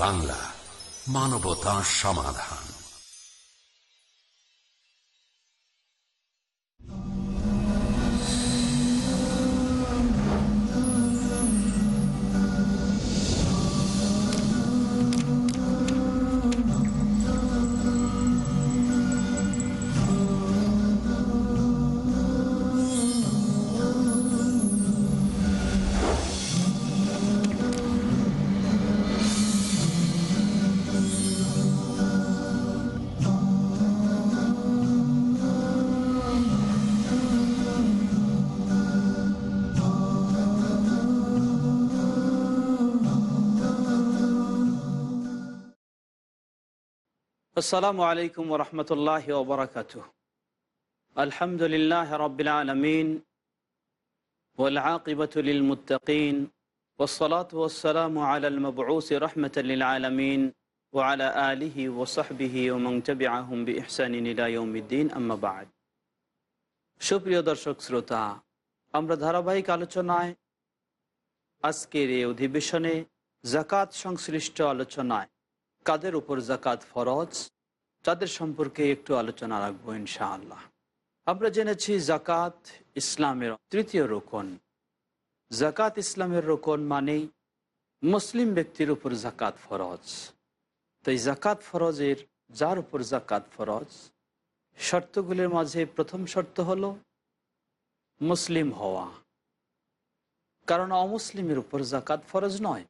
বাংলা মানবতা সমাধান। আসসালামু আলাইকুম রহমতুল্লাহ ওবরাকাত আলহামদুলিল্লাহ রবিল আলমিন ওলাকিবতুল মুতাকিন ওসলাত ওসালাম আলাল মবরুস রহমতুল আলমিন ওয়ালা আলিহি ওসহবিহি ওমং তবি আহমবি ইহসানিলাউমিদ্দিন আম্মাবাদ সুপ্রিয় দর্শক, শ্রোতা, আমরা ধারাবাহিক আলোচনায়, আজকের এই অধিবেশনে জাকাত সংশ্লিষ্ট আলোচনায় কাদের উপর জাকাত ফরজ? তাদের সম্পর্কে একটু আলোচনা রাখব, ইনশাআল্লাহ। আমরা জেনেছি জাকাত ইসলামের তৃতীয় রোকন। জাকাত ইসলামের রোকন মানেই মুসলিম ব্যক্তির উপর জাকাত ফরজ। তাই জাকাত ফরজের, যার উপর জাকাত ফরজ? শর্তগুলির মাঝে প্রথম শর্ত হল মুসলিম হওয়া। কারণ অমুসলিমের উপর জাকাত ফরজ নয়।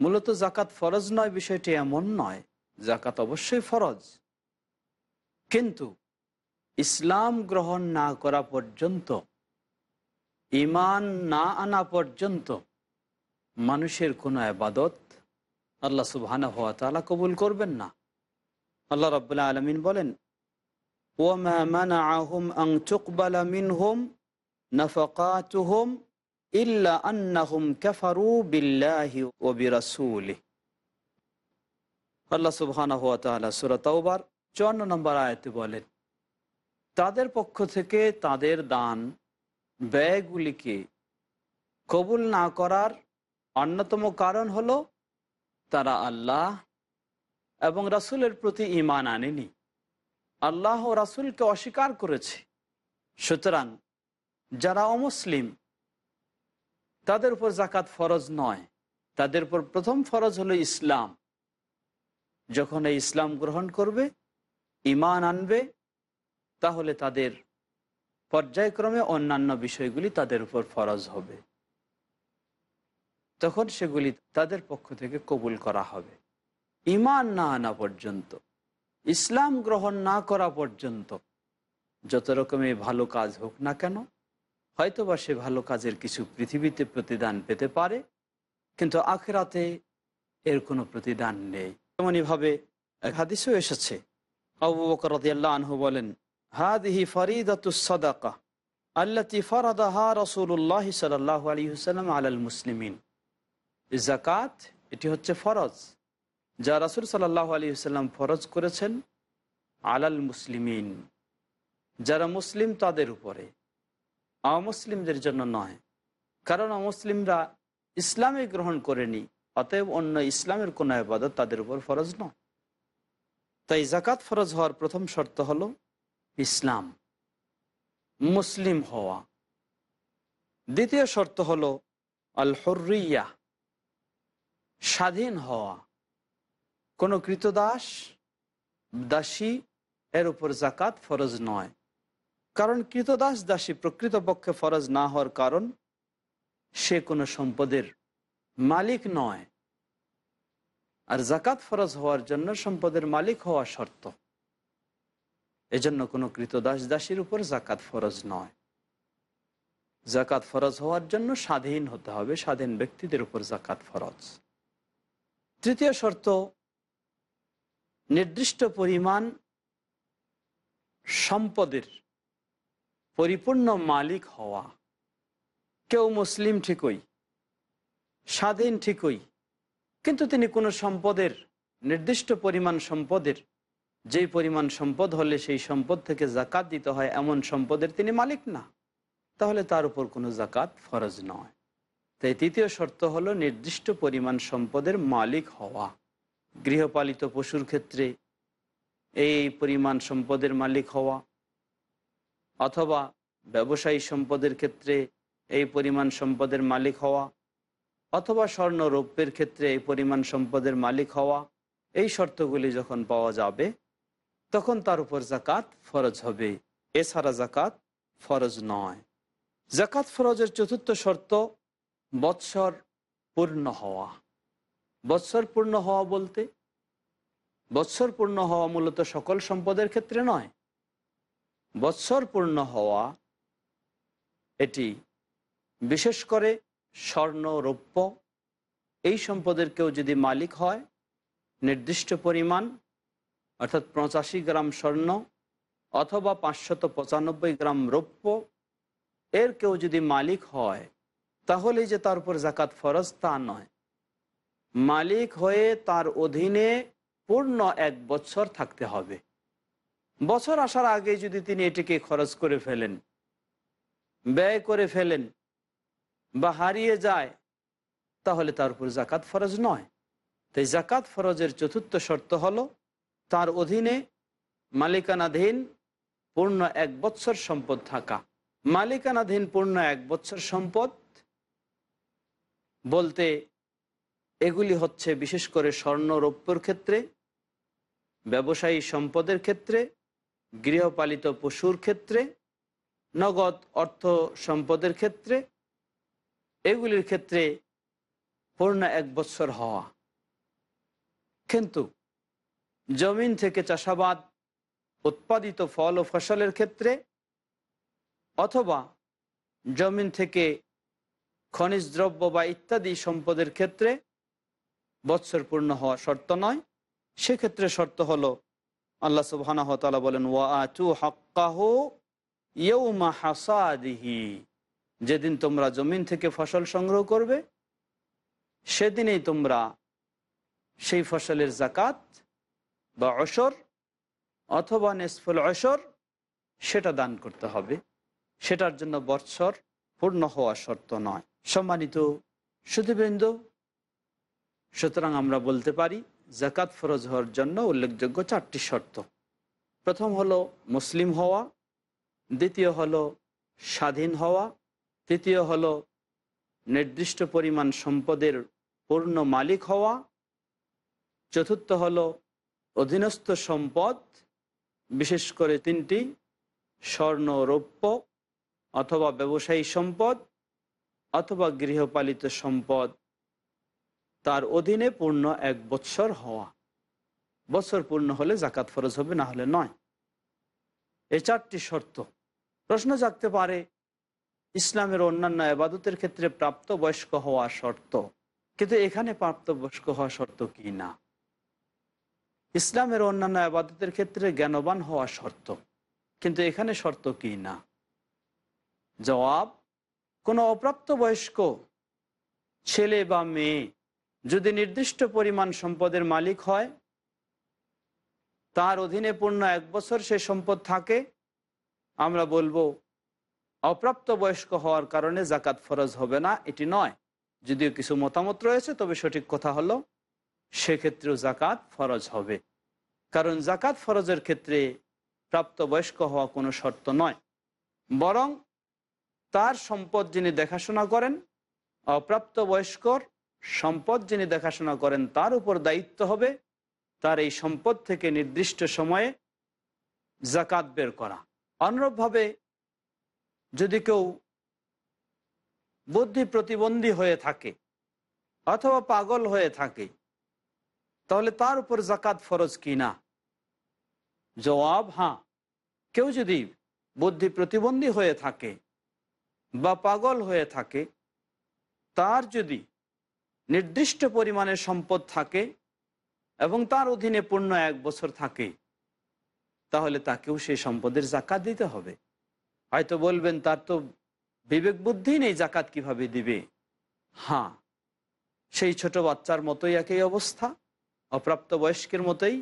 মূলত জাকাত ফরজ নয়, বিষয়টি এমন নয়, জাকাত অবশ্যই ফরজ। কিন্তু ইসলাম গ্রহণ না করা পর্যন্ত ইমান না আনা পর্যন্ত মানুষের কোনো আবাদত আল্লাহ সুবহানা হওয়া তালা কবুল করবেন না। আল্লাহ রবাহ আলমিন বলেন ওমা মানাহুম আং চুকবালা মিনহুম, নফকাতুহুম ইল্লা আন্নাহুম কাফারু বিল্লাহি ও বিরাসুলি আল্লাহ সুবহানাহু ওয়া তাআলা সূরা তাওবার 54 নম্বর আয়াতে বলেন, তাদের পক্ষ থেকে তাদের দান ব্যয়গুলিকে কবুল না করার অন্যতম কারণ হলো তারা আল্লাহ এবং রাসূলের প্রতি ঈমান আনেনি। আল্লাহ ও রাসূলকে অস্বীকার করেছে। সুতরাং যারা অমুসলিম তাদের উপর জাকাত ফরজ নয়। তাদের উপর প্রথম ফরজ হলো ইসলাম। যখন এই ইসলাম গ্রহণ করবে ইমান আনবে, তাহলে তাদের পর্যায়ক্রমে অন্যান্য বিষয়গুলি তাদের উপর ফরজ হবে। তখন সেগুলি তাদের পক্ষ থেকে কবুল করা হবে। ইমান না আনা পর্যন্ত, ইসলাম গ্রহণ না করা পর্যন্ত, যত রকমের ভালো কাজ হোক না কেন হয়তোবা সে ভালো কাজের কিছু পৃথিবীতে প্রতিদান পেতে পারে, কিন্তু আখেরাতে এর কোনো প্রতিদান নেই। তেমনইভাবে হাদিসও এসেছে, আবু বকর রাদিয়াল্লাহু আনহু বলেন, হাদিহি ফরিদাতুস সাদাকা আল্লাতি ফরাদাহা রাসূলুল্লাহ সাল্লাল্লাহু আলাইহি ওয়াসাল্লাম আলাল মুসলিমিন। যাকাত, এটি হচ্ছে ফরজ। যা রাসূল সাল্লাল্লাহু আলাইহি ওয়াসাল্লাম ফরজ করেছেন আলাল মুসলিমিন, যারা মুসলিম তাদের উপরে। অমুসলিমদের জন্য নয়। কারণ অমুসলিমরা ইসলামে গ্রহণ করেনি, অতএব অন্য ইসলামের কোনো আবাদত তাদের উপর ফরজ নয়। তাই জাকাত ফরজ হওয়ার প্রথম শর্ত হলো ইসলাম, মুসলিম হওয়া। দ্বিতীয় শর্ত হলো আল হর্রিয়া স্বাধীন হওয়া। কোনো কৃতদাস, দাসী এর উপর জাকাত ফরজ নয়। কারণ কৃতদাস দাসী প্রকৃতপক্ষে ফরজ না হওয়ার কারণ সে কোনো সম্পদের মালিক নয়। আর জাকাত ফরজ হওয়ার জন্য সম্পদের মালিক হওয়া শর্ত। এজন্য কোনো কৃতদাস দাসীর উপর জাকাত ফরজ নয়। জাকাত ফরজ হওয়ার জন্য স্বাধীন হতে হবে, স্বাধীন ব্যক্তিদের উপর জাকাত ফরজ। তৃতীয় শর্ত, নির্দিষ্ট পরিমাণ সম্পদের পরিপূর্ণ মালিক হওয়া। কেউ মুসলিম ঠিকই, স্বাধীন ঠিকই, কিন্তু তিনি কোনো সম্পদের, নির্দিষ্ট পরিমাণ সম্পদের, যেই পরিমাণ সম্পদ হলে সেই সম্পদ থেকে জাকাত দিতে হয় এমন সম্পদের তিনি মালিক না। তাহলে তার উপর কোনো জাকাত ফরজ নয়। তাই তৃতীয় শর্ত হলো নির্দিষ্ট পরিমাণ সম্পদের মালিক হওয়া। গৃহপালিত পশুর ক্ষেত্রে এই পরিমাণ সম্পদের মালিক হওয়া। অথবা ব্যবসায়ী সম্পদের ক্ষেত্রে এই পরিমাণ সম্পদের মালিক হওয়া, অথবা স্বর্ণ রৌপ্যের ক্ষেত্রে এই পরিমাণ সম্পদের মালিক হওয়া, এই শর্তগুলি যখন পাওয়া যাবে, তখন তার উপর জাকাত ফরজ হবে। এছাড়া জাকাত ফরজ নয়। জাকাত ফরজের চতুর্থ শর্ত বৎসর পূর্ণ হওয়া। বৎসর পূর্ণ হওয়া বলতে, বৎসর পূর্ণ হওয়া মূলত সকল সম্পদের ক্ষেত্রে নয় বৎসর পূর্ণ হওয়া এটি বিশেষ করে স্বর্ণ, রৌপ্য, এই সম্পদের কেউ যদি মালিক হয়, নির্দিষ্ট পরিমাণ, অর্থাৎ পঁচাশি গ্রাম স্বর্ণ অথবা পাঁচশত পঁচানব্বই গ্রাম রৌপ্য, এর কেউ যদি মালিক হয় তাহলে যে তার উপর জাকাত ফরজ তা নয়। মালিক হয়ে তার অধীনে পূর্ণ এক বছর থাকতে হবে। বছর আসার আগে যদি তিনি এটিকে খরচ করে ফেলেন, ব্যয় করে ফেলেন বা হারিয়ে যায়, তাহলে তার উপর জাকাত ফরজ নয়। তাই জাকাত ফরজের চতুর্থ শর্ত হল, তার অধীনে মালিকানাধীন পূর্ণ এক বৎসর সম্পদ থাকা। মালিকানাধীন পূর্ণ এক বৎসর সম্পদ বলতে এগুলি হচ্ছে বিশেষ করে স্বর্ণ রৌপ্যর ক্ষেত্রে, ব্যবসায়ী সম্পদের ক্ষেত্রে গৃহপালিত পশুর ক্ষেত্রে, নগদ অর্থ সম্পদের ক্ষেত্রে, এগুলির ক্ষেত্রে পূর্ণ এক বৎসর হওয়া। কিন্তু জমিন থেকে চাষাবাদ, উৎপাদিত ফল ও ফসলের ক্ষেত্রে অথবা জমিন থেকে খনিজ দ্রব্য বা ইত্যাদি সম্পদের ক্ষেত্রে বৎসর পূর্ণ হওয়া শর্ত নয়। সেক্ষেত্রে শর্ত হলো আল্লাহ তাআলা বলেন ইয়াউমা হাসাদিহি। যেদিন তোমরা জমিন থেকে ফসল সংগ্রহ করবে, সেদিনেই তোমরা সেই ফসলের জাকাত বা অসর অথবা নেসফুল অসর সেটা দান করতে হবে। সেটার জন্য বৎসর পূর্ণ হওয়া শর্ত নয়। সম্মানিত সুধীবৃন্দ, সুতরাং আমরা বলতে পারি জাকাত ফরজ হওয়ার জন্য উল্লেখযোগ্য চারটি শর্ত। প্রথম হলো মুসলিম হওয়া, দ্বিতীয় হলো স্বাধীন হওয়া, তৃতীয় হলো নির্দিষ্ট পরিমাণ সম্পদের পূর্ণ মালিক হওয়া, চতুর্থ হলো অধীনস্থ সম্পদ, বিশেষ করে তিনটি, স্বর্ণ, রৌপ্য অথবা ব্যবসায়ী সম্পদ অথবা গৃহপালিত সম্পদ। তার অধীনে পূর্ণ এক বৎসর হওয়া। বছর পূর্ণ হলে জাকাত ফরজ হবে, না হলে নয়। এই চারটি শর্ত। প্রশ্ন জাগতে পারে, ইসলামের অন্যান্য আবাদতের ক্ষেত্রে প্রাপ্ত বয়স্ক হওয়া শর্ত। কিন্তু এখানে প্রাপ্তবয়স্ক হওয়া শর্ত কি না? ইসলামের অন্যান্য আবাদতের ক্ষেত্রে জ্ঞানবান হওয়া শর্ত। কিন্তু এখানে শর্ত কি না? জবাব, কোনো অপ্রাপ্ত বয়স্ক ছেলে বা মেয়ে যদি নির্দিষ্ট পরিমাণ সম্পদের মালিক হয়, তার অধীনে পূর্ণ এক বছর সে সম্পদ থাকে, আমরা বলব অপ্রাপ্ত বয়স্ক হওয়ার কারণে জাকাত ফরজ হবে না, এটি নয়। যদিও কিছু মতামত রয়েছে, তবে সঠিক কথা হলো সেক্ষেত্রেও জাকাত ফরজ হবে। কারণ জাকাত ফরজের ক্ষেত্রে প্রাপ্তবয়স্ক হওয়া কোনো শর্ত নয়। বরং তার সম্পদ যিনি দেখাশোনা করেন অপ্রাপ্ত বয়স্কর সম্পদ যিনি দেখাশোনা করেন, তার উপর দায়িত্ব হবে, তার এই সম্পদ থেকে নির্দিষ্ট সময়ে জাকাত বের করা। অনুরূপভাবে যদি কেউ বুদ্ধি প্রতিবন্ধী হয়ে থাকে অথবা পাগল হয়ে থাকে, তাহলে তার উপর জাকাত ফরজ কি না? জবাব হ্যাঁ কেউ যদি বুদ্ধি প্রতিবন্ধী হয়ে থাকে বা পাগল হয়ে থাকে, তার যদি নির্দিষ্ট পরিমাণে সম্পদ থাকে এবং তার অধীনে পূর্ণ এক বছর থাকে, তাহলে তাকেও সেই সম্পদের জাকাত দিতে হবে। হয়তো বলবেন, তার তো বিবেক বুদ্ধি নেই জাকাত কীভাবে দিবে? হ্যাঁ সেই ছোট বাচ্চার মতোই একই অবস্থা। অপ্রাপ্ত বয়স্কের মতোই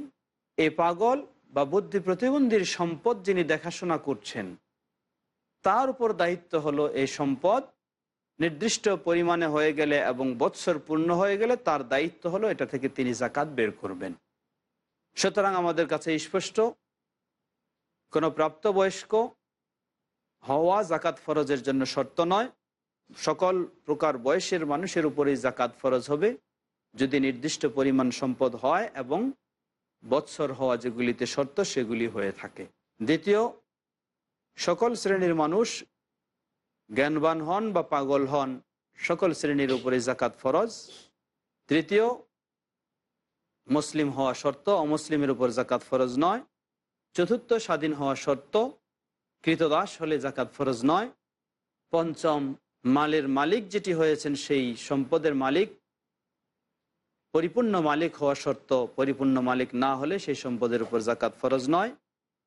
এ পাগল বা বুদ্ধি প্রতিবন্ধীর সম্পদ যিনি দেখাশোনা করছেন, তার উপর দায়িত্ব হলো এই সম্পদ নির্দিষ্ট পরিমাণে হয়ে গেলে এবং বৎসর পূর্ণ হয়ে গেলে তার দায়িত্ব হলো এটা থেকে তিনি জাকাত বের করবেন। সুতরাং আমাদের কাছে স্পষ্ট, কোনো প্রাপ্তবয়স্ক হওয়া জাকাত ফরজের জন্য শর্ত নয়। সকল প্রকার বয়সের মানুষের উপরেই জাকাত ফরজ হবে। যদি নির্দিষ্ট পরিমাণ সম্পদ হয় এবং বৎসর হওয়া যেগুলিতে শর্ত সেগুলি হয়ে থাকে। দ্বিতীয়, সকল শ্রেণির মানুষ জ্ঞানবান হন বা পাগল হন, সকল শ্রেণির উপরে জাকাত ফরজ। তৃতীয়, মুসলিম হওয়া শর্ত, অমুসলিমের উপর জাকাত ফরজ নয়। চতুর্থ, স্বাধীন হওয়া শর্ত, কৃতদাস হলে জাকাত ফরজ নয়। পঞ্চম, মালের মালিক যেটি হয়েছেন সেই সম্পদের মালিক। পরিপূর্ণ মালিক হওয়া শর্ত, পরিপূর্ণ মালিক না হলে সেই সম্পদের উপর জাকাত ফরজ নয়।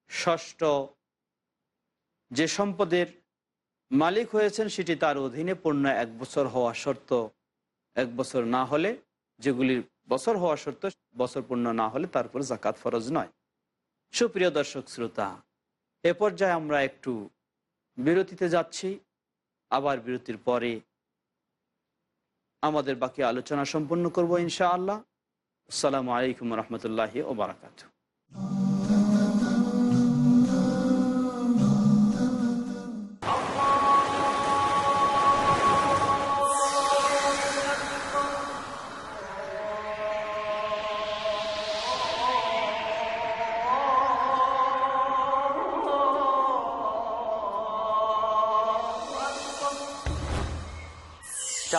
ষষ্ঠ, যে সম্পদের মালিক হয়েছেন সেটি তার অধীনে পূর্ণ এক বছর হওয়া শর্ত। এক বছর না হলে, যেগুলির বছর হওয়া শর্ত, বছর পূর্ণ না হলে তারপর জাকাত ফরজ নয়। সুপ্রিয় দর্শক, শ্রোতা, এ পর্যায়ে আমরা একটু বিরতিতে যাচ্ছি। আবার বিরতির পরে আমাদের বাকি আলোচনা সম্পন্ন করব ইনশাআল্লাহ। আসসালামু আলাইকুম রহমতুল্লাহ ওবরাকাত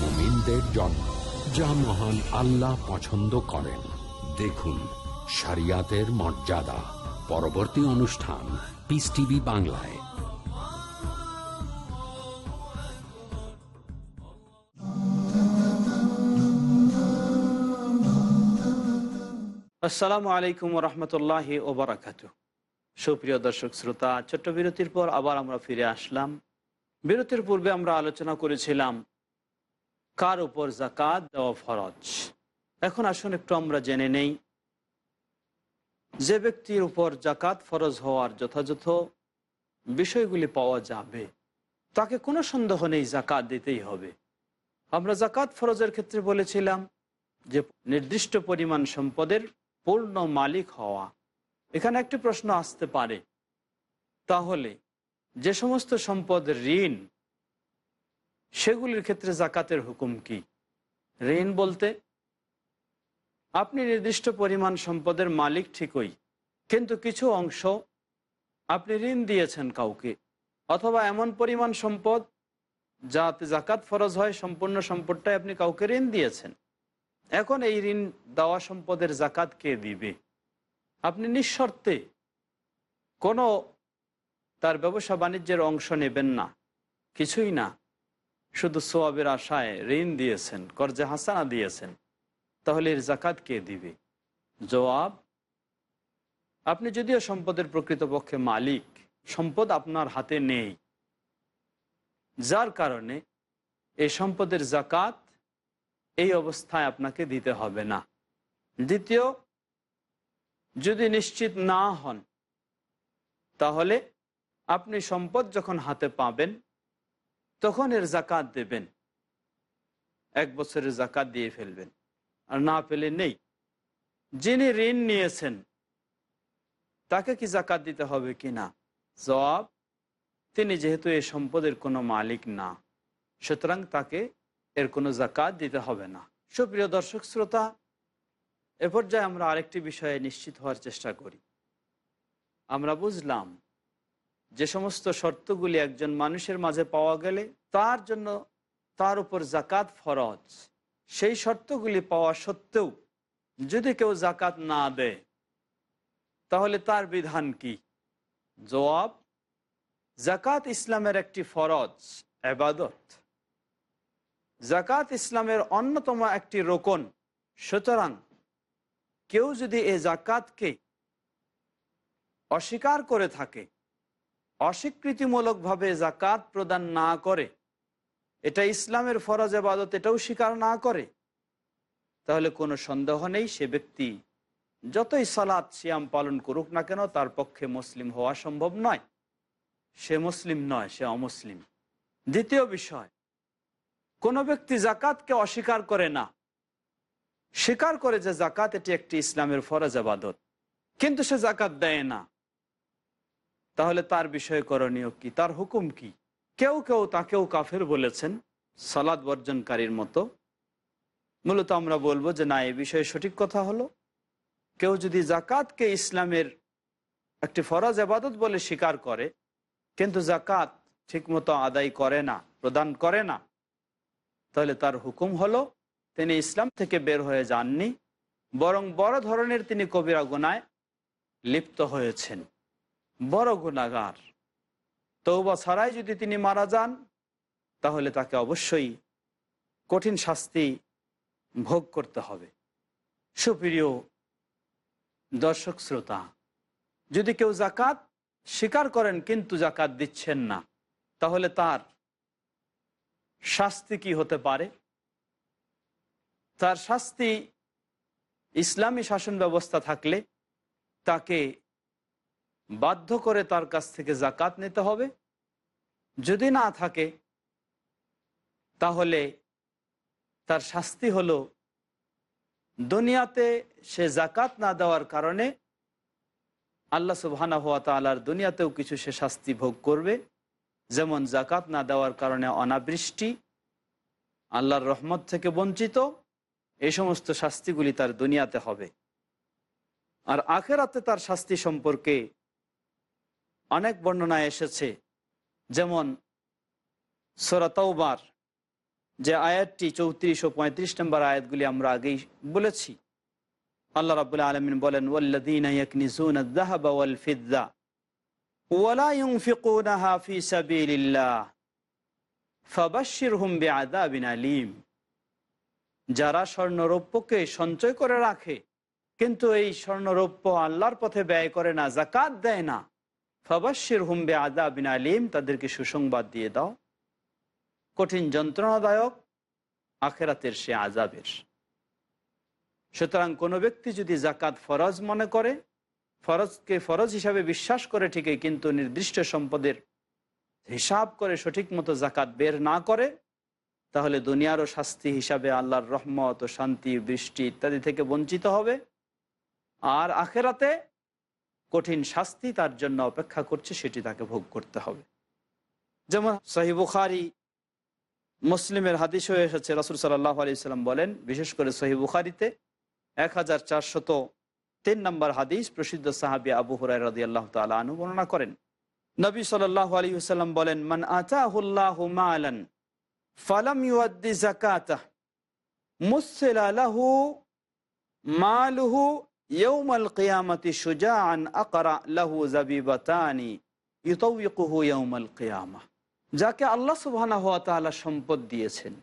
মুমিনদের জন্ম যা মহান আল্লাহ পছন্দ করেন। দেখুন, শরিয়াতের মর্যাদা। পরবর্তী অনুষ্ঠান পিস টিভি বাংলায়। আসসালামু আলাইকুম রহমতুল্লাহ ওবরাকাত। সুপ্রিয় দর্শক, শ্রোতা, ছোট্ট বিরতির পর আবার আমরা ফিরে আসলাম। বিরতির পূর্বে আমরা আলোচনা করেছিলাম কার উপর জাকাত দেওয়া ফরজ? এখন আসুন একটু আমরা জেনে নেই। যে ব্যক্তির উপর জাকাত ফরজ হওয়ার যথাযথ বিষয়গুলি পাওয়া যাবে, তাকে কোনো সন্দেহ নেই জাকাত দিতেই হবে। আমরা জাকাত ফরজের ক্ষেত্রে বলেছিলাম যে নির্দিষ্ট পরিমাণ সম্পদের পূর্ণ মালিক হওয়া। এখানে একটি প্রশ্ন আসতে পারে। তাহলে যে সমস্ত সম্পদ ঋণ সেগুলির ক্ষেত্রে জাকাতের হুকুম কি? ঋণ বলতে, আপনি নির্দিষ্ট পরিমাণ সম্পদের মালিক ঠিকই, কিন্তু কিছু অংশ আপনি ঋণ দিয়েছেন কাউকে, অথবা এমন পরিমাণ সম্পদ যাতে জাকাত ফরজ হয়, সম্পূর্ণ সম্পদটাই আপনি কাউকে ঋণ দিয়েছেন। এখন এই ঋণ দেওয়া সম্পদের জাকাত কে দিবে? আপনি নিঃশর্তে কোনো তার ব্যবসা বাণিজ্যের অংশ নেবেন না, কিছুই না। শুধু সোয়াবের আশায় ঋণ দিয়েছেন, কর্জে হাসানা দিয়েছেন, তাহলে এর জাকাত কে দিবে? জবাব, আপনি যদিও সম্পদের প্রকৃতপক্ষে মালিক, সম্পদ আপনার হাতে নেই। যার কারণে এই সম্পদের জাকাত এই অবস্থায় আপনাকে দিতে হবে না। দ্বিতীয়, যদি নিশ্চিত না হন, তাহলে আপনি সম্পদ যখন হাতে পাবেন তখন এর জাকাত দেবেন। এক বছরের জাকাত দিয়ে ফেলবেন। আর না পেলে নেই। যিনি ঋণ নিয়েছেন, তাকে কি জাকাত দিতে হবে কি না? জবাব, তিনি যেহেতু এই সম্পদের কোনো মালিক না, সুতরাং তাকে এর কোনো জাকাত দিতে হবে না। সুপ্রিয় দর্শক শ্রোতা, এ পর্যায়ে আমরা আরেকটি বিষয়ে নিশ্চিত হওয়ার চেষ্টা করি। আমরা বুঝলাম যে সমস্ত শর্তগুলি একজন মানুষের মাঝে পাওয়া গেলে তার জন্য তার উপর জাকাত ফরজ। সেই শর্তগুলি পাওয়া সত্ত্বেও যদি কেউ জাকাত না দেয়, তাহলে তার বিধান কি? জবাব জাকাত ইসলামের একটি ফরজ, এবাদত। জাকাত ইসলামের অন্যতম একটি রোকন, সুতরাং কেউ যদি এ জাকাতকে অস্বীকার করে থাকে অস্বীকৃতিমূলকভাবে জাকাত প্রদান না করে। এটা ইসলামের ফরজ এবাদত এটাও স্বীকার না করে। তাহলে কোনো সন্দেহ নেই, সে ব্যক্তি যতই সালাদ সিয়াম পালন করুক না কেন, তার পক্ষে মুসলিম হওয়া সম্ভব নয়। সে মুসলিম নয়, সে অমুসলিম। দ্বিতীয় বিষয়, কোনো ব্যক্তি জাকাতকে অস্বীকার করে না, স্বীকার করে যে জাকাত এটি একটি ইসলামের ফরজ আবাদত কিন্তু সে জাকাত দেয় না। তাহলে তার বিষয়ে করণীয় কি? তার হুকুম কি? কেউ কেউ তাকেও কাফের বলেছেন সালাদ বর্জনকারীর মতো। মূলত আমরা বলব যে, না, এ বিষয়ে সঠিক কথা হলো। কেউ যদি জাকাতকে ইসলামের একটি ফরজ আবাদত বলে স্বীকার করে, কিন্তু জাকাত ঠিকমতো আদায় করে না, প্রদান করে না, তাহলে তার হুকুম হলো, তিনি ইসলাম থেকে বের হয়ে যাননি, বরং বড় ধরনের তিনি কবিরা গুনায় লিপ্ত হয়েছেন। বড় গুণাগার তৌবা ছাড়াই যদি তিনি মারা যান, তাহলে তাকে অবশ্যই কঠিন শাস্তি ভোগ করতে হবে। সুপ্রিয় দর্শক শ্রোতা, যদি কেউ জাকাত স্বীকার করেন কিন্তু জাকাত দিচ্ছেন না, তাহলে তার শাস্তি কি হতে পারে? তার শাস্তি ইসলামী শাসন ব্যবস্থা থাকলে তাকে বাধ্য করে তার কাছ থেকে জাকাত নিতে হবে। যদি না থাকে, তাহলে তার শাস্তি হলো দুনিয়াতে সে জাকাত না দেওয়ার কারণে আল্লাহ সুবহানা হাত তালার দুনিয়াতেও কিছু সে শাস্তি ভোগ করবে। যেমন জাকাত না দেওয়ার কারণে অনাবৃষ্টি, আল্লাহর রহমত থেকে বঞ্চিত, এই সমস্ত শাস্তিগুলি তার দুনিয়াতে হবে। আর আখেরাতে তার শাস্তি সম্পর্কে অনেক বর্ণনা এসেছে, যেমন সোরাতৌবার যে আয়াতটি চৌত্রিশ ও পঁয়ত্রিশ নম্বর আয়াতগুলি আমরা আগেই বলেছি। আল্লাহ রাবুল্লাহ আলমিন বলেন যারা স্বর্ণরৌপ্যকে সঞ্চয় করে রাখে কিন্তু এই স্বর্ণরৌপ্য আল্লাহর পথে ব্যয় করে না জাকাত দেয় না ফবাসির হুম্বে আদা বিন আলিম, তাদেরকে সুসংবাদ দিয়ে দাও। কঠিন যন্ত্রণাদায়ক, আখেরাতের সে আজাবের সুতরাং কোনো ব্যক্তি যদি জাকাত ফরজ মনে করে, ফরজকে ফরজ হিসাবে বিশ্বাস করে ঠিকই, কিন্তু নির্দিষ্ট সম্পদের হিসাব করে সঠিক মতো জাকাত বের না করে, তাহলে দুনিয়ারও শাস্তি হিসাবে আল্লাহর রহমত ও শান্তি, বৃষ্টি ইত্যাদি থেকে বঞ্চিত হবে। আর আখেরাতে কঠিন শাস্তি তার জন্য অপেক্ষা করছে, সেটি তাকে ভোগ করতে হবে। যেমন সহি বুখারি, মুসলিমের হাদিস হয়ে এসেছে, রসুল সাল্লাহ আলিয়াল্লাম বলেন, বিশেষ করে সহি বুখারিতে এক হাজার চারশত তিন নম্বর হাদিস প্রসিদ্ধ সাহাবি আবু হুরাই রদি আল্লাহ তালু বর্ণনা করেন। নবী সাল্লাহ আলী সাল্লাম বলেন, মান আতাহুল্লাহ ফালাম ইউদ্দি মালুহু কিয়ামা যাকে আল্লাহ সুবহানাহু ওয়া তাআলা সম্পদ দিয়েছেন,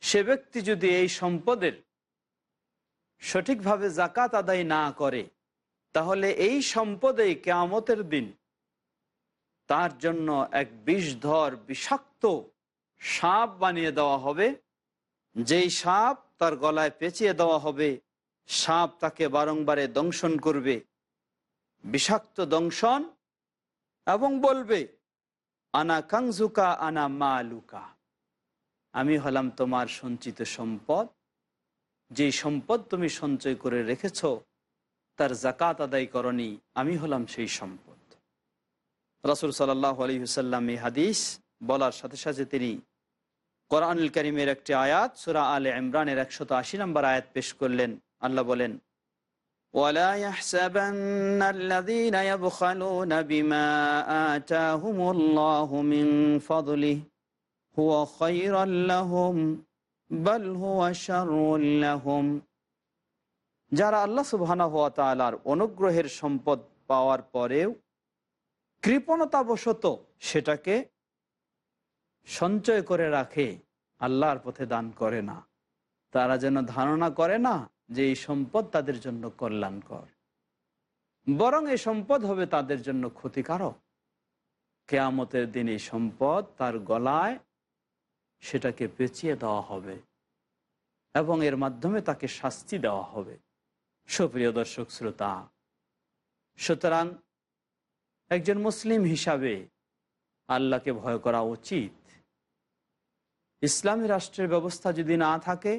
সে ব্যক্তি যদি এই সম্পদের সঠিকভাবে জাকাত আদায় না করে, তাহলে এই সম্পদে কেয়ামতের দিন তার জন্য এক বিষধর, বিষাক্ত সাপ বানিয়ে দেওয়া হবে, যেই সাপ তার গলায় পেঁচিয়ে দেওয়া হবে সাপ তাকে বারংবারে দংশন করবে, বিষাক্ত দংশন এবং বলবে, আনা কাংজুকা, আনা মালুকা। আমি হলাম তোমার সঞ্চিত সম্পদ। যে সম্পদ তুমি সঞ্চয় করে রেখেছ, তার জাকাত আদায় করনি, আমি হলাম সেই সম্পদ। রাসুল সাল্লাহ আলী হুসাল্লাম এই হাদিস বলার সাথে সাথে তিনি কোরআনুল করিমের একটি আয়াত, সুরা আলে ইমরানের একশত আশি নম্বর আয়াত পেশ করলেন। আল্লাহ বলেন ولا يحسبن الذين يبخلون بما آتاهم الله من فضله هو خيرا لهم بل هو شر لهم যারা আল্লাহ সুবহানাহু ওয়া তাআলার অনুগ্রহের সম্পদ পাওয়ার পরেও কৃপণতাবশত সেটাকে সঞ্চয় করে রাখে আল্লাহর পথে দান করে না তারা যেন ধারণা করে না যে এই সম্পদ তাদের জন্য কল্যাণকর। বরং এই সম্পদ হবে তাদের জন্য ক্ষতিকারক। কেয়ামতের দিন এই সম্পদ তার গলায় সেটাকে পেঁচিয়ে দেওয়া হবে এবং এর মাধ্যমে তাকে শাস্তি দেওয়া হবে। সুপ্রিয় দর্শক শ্রোতা, সুতরাং একজন মুসলিম হিসাবে আল্লাহকে ভয় করা উচিত। ইসলামী রাষ্ট্রের ব্যবস্থা যদি না থাকে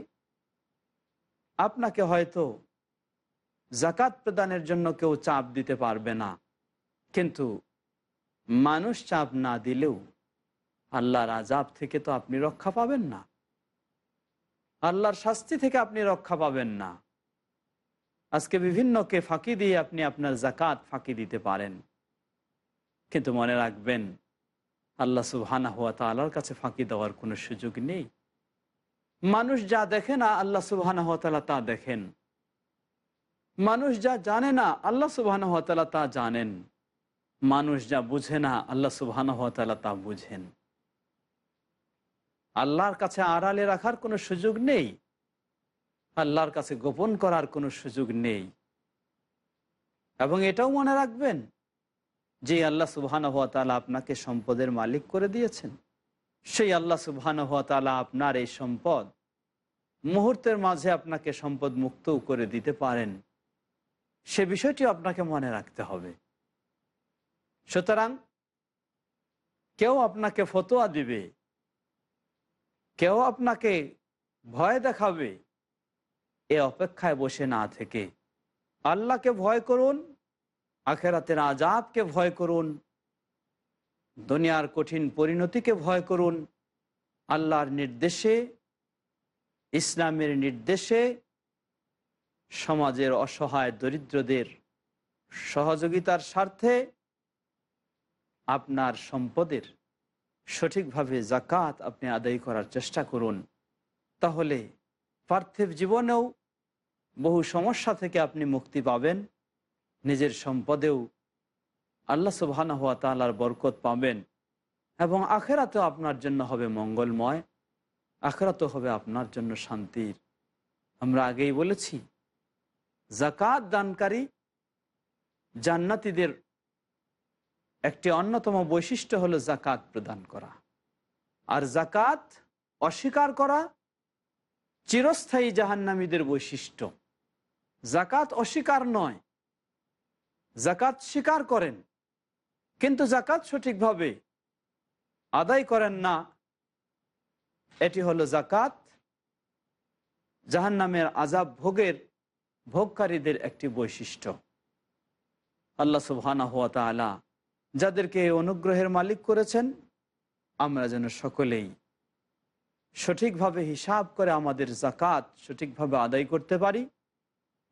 আপনাকে হয়তো জাকাত প্রদানের জন্য কেউ চাপ দিতে পারবে না। কিন্তু মানুষ চাপ না দিলেও আল্লাহর আজাব থেকে তো আপনি রক্ষা পাবেন না। আল্লাহর শাস্তি থেকে আপনি রক্ষা পাবেন না। আজকে বিভিন্নকে ফাঁকি দিয়ে আপনি আপনার জাকাত ফাঁকি দিতে পারেন। কিন্তু মনে রাখবেন, আল্লাহ সুবহানা হুয়া তালার কাছে ফাঁকি দেওয়ার কোনো সুযোগ নেই। মানুষ যা দেখে না, আল্লাহ সুবহানা হুয়া তা দেখেন। মানুষ যা জানে না, আল্লাহ সুবহানা হুয়া তা জানেন। মানুষ যা বুঝে না, আল্লাহ সুবহানা হুয়া তা বুঝেন। আল্লাহর কাছে আড়ালে রাখার কোনো সুযোগ নেই। আল্লাহর কাছে গোপন করার কোনো সুযোগ নেই। এবং এটাও মনে রাখবেন যে আল্লাহ সুবহান হাত আপনাকে সম্পদের মালিক করে দিয়েছেন। সেই আল্লাহ সুবহান হাত আপনার এই সম্পদ মুহূর্তের মাঝে আপনাকে সম্পদ মুক্তও করে দিতে পারেন। সে বিষয়টি আপনাকে মনে রাখতে হবে। সুতরাং কেউ আপনাকে ফতোয়া দিবে, কেউ আপনাকে ভয় দেখাবে, এ অপেক্ষায় বসে না থেকে। আল্লাহকে ভয় করুন, আখেরাতের আজাবকে ভয় করুন দুনিয়ার কঠিন পরিণতিকে ভয় করুন। আল্লাহর নির্দেশে, ইসলামের নির্দেশে, সমাজের অসহায় দরিদ্রদের সহযোগিতার স্বার্থে আপনার সম্পদের সঠিকভাবে জাকাত আপনি আদায় করার চেষ্টা করুন। তাহলে পার্থিব জীবনেও বহু সমস্যা থেকে আপনি মুক্তি পাবেন। নিজের সম্পদেও আল্লাহ সুবহানা হওয়া তালার বরকত পাবেন এবং আখেরাতেও আপনার জন্য হবে মঙ্গলময়, আখেরাতেও হবে আপনার জন্য শান্তির। আমরা আগেই বলেছি জাকাত দানকারী জান্নাতিদের একটি অন্যতম বৈশিষ্ট্য হলো জাকাত প্রদান করা। আর জাকাত অস্বীকার করা চিরস্থায়ী জাহান্নামীদের বৈশিষ্ট্য। জাকাত অস্বীকার নয় জাকাত স্বীকার করেন। কিন্তু জাকাত সঠিকভাবে আদায় করেন না, এটি হলো জাকাত জাহান্নামের আজাব ভোগের ভোগকারীদের একটি বৈশিষ্ট্য। আল্লাহ সুবহানা হুয়া যাদেরকে অনুগ্রহের মালিক করেছেন, আমরা যেন সকলেই সঠিকভাবে হিসাব করে আমাদের জাকাত সঠিকভাবে আদায় করতে পারি।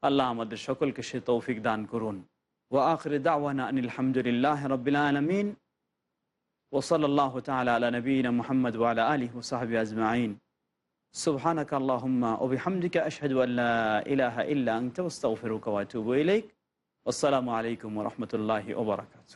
আল্লাহ আমাদের সকলকে সে তৌফিক দান করুন। وآخر دعوانا أن الحمد لله رب العالمين وصلى الله تعالى على نبينا محمد وعلى آله وصحبه أجمعين. سبحانك اللهم وبحمدك أشهد أن لا إله إلا أنت واستغفرك وأتوب إليك. والسلام عليكم ورحمة الله وبركاته.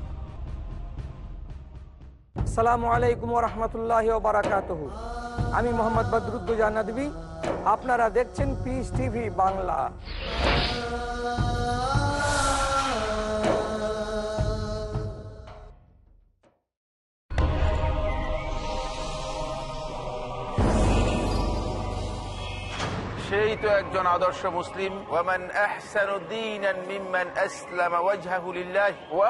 সালামু আলাইকুম রহমতুল্লাহ বারাকাত আমি মোহাম্মদ বদরুদ্দুজা নদী আপনারা দেখছেন পিস টিভি বাংলা। সেই তো একজন আদর্শ মুসলিম। ওয়ামান আহসানু ওয়া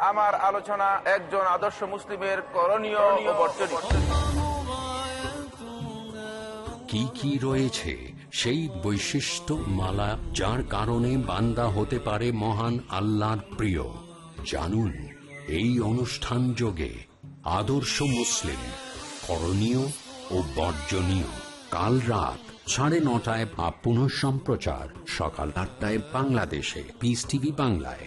আমার আলোচনা একজন আদর্শ মুসলিমের করণীয় কি কি রয়েছে সেই বৈশিষ্ট্য মালা যার কারণে বান্দা হতে পারে মহান আল্লাহর প্রিয়। জানুন, এই অনুষ্ঠান যোগে আদর্শ মুসলিম, করণীয় ও বর্জনীয়। কাল রাত সাড়ে নটায় বা পুনঃ সম্প্রচার, সকাল আটটায় বাংলাদেশে। পিস টিভি বাংলায়।